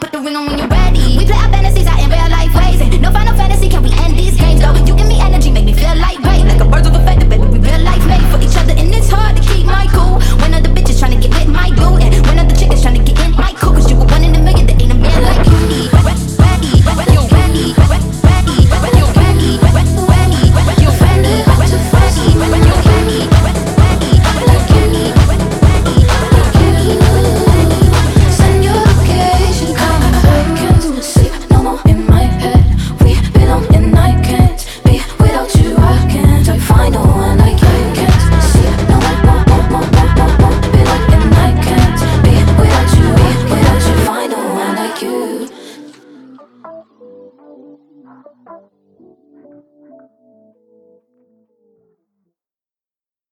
put the ring on me. Oh.